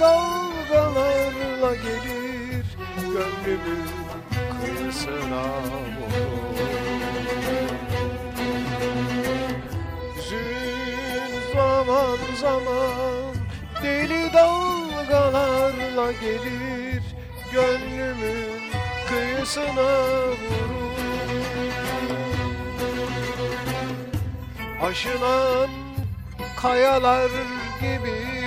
dalgalarla gelir Gönlümün kıyısına Hüzün zaman zaman deli dalgalarla gelir Gönlümün kıyısına vurur. Aşınan kayalar gibi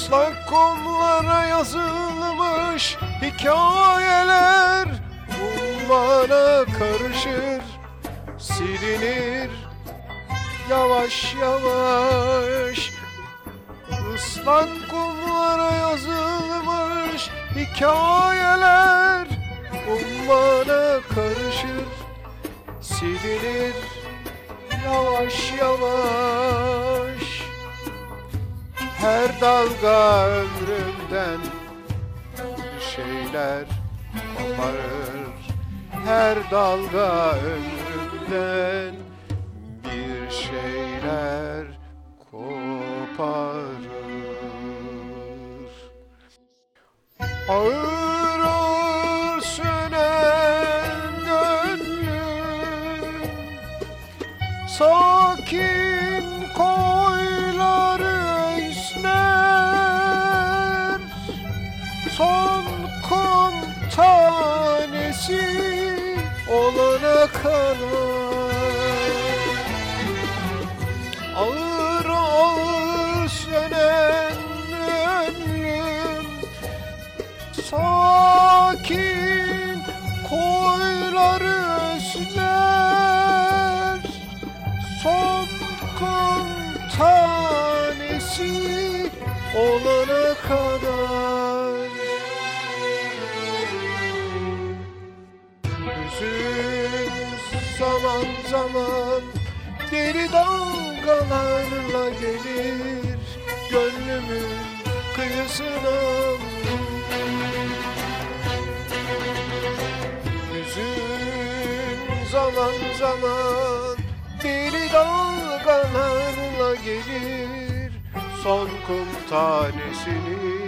Islak kumlara yazılmış hikayeler Ummana karışır, silinir. Yavaş yavaş Islak kumlara yazılmış hikayeler Ummana karışır, silinir. Yavaş yavaş her dalga ömrümden bir şeyler koparır. Her dalga ömrümden bir şeyler koparır. Ağır Sakin olana kadar Ağır ağır sönen önlüm Sakin koyları esner Son kum tanesi olana zaman zaman deli dalgalarla gelir Gönlümün kıyısına. Hüzün zaman zaman deli dalgalarla gelir Son kum tanesini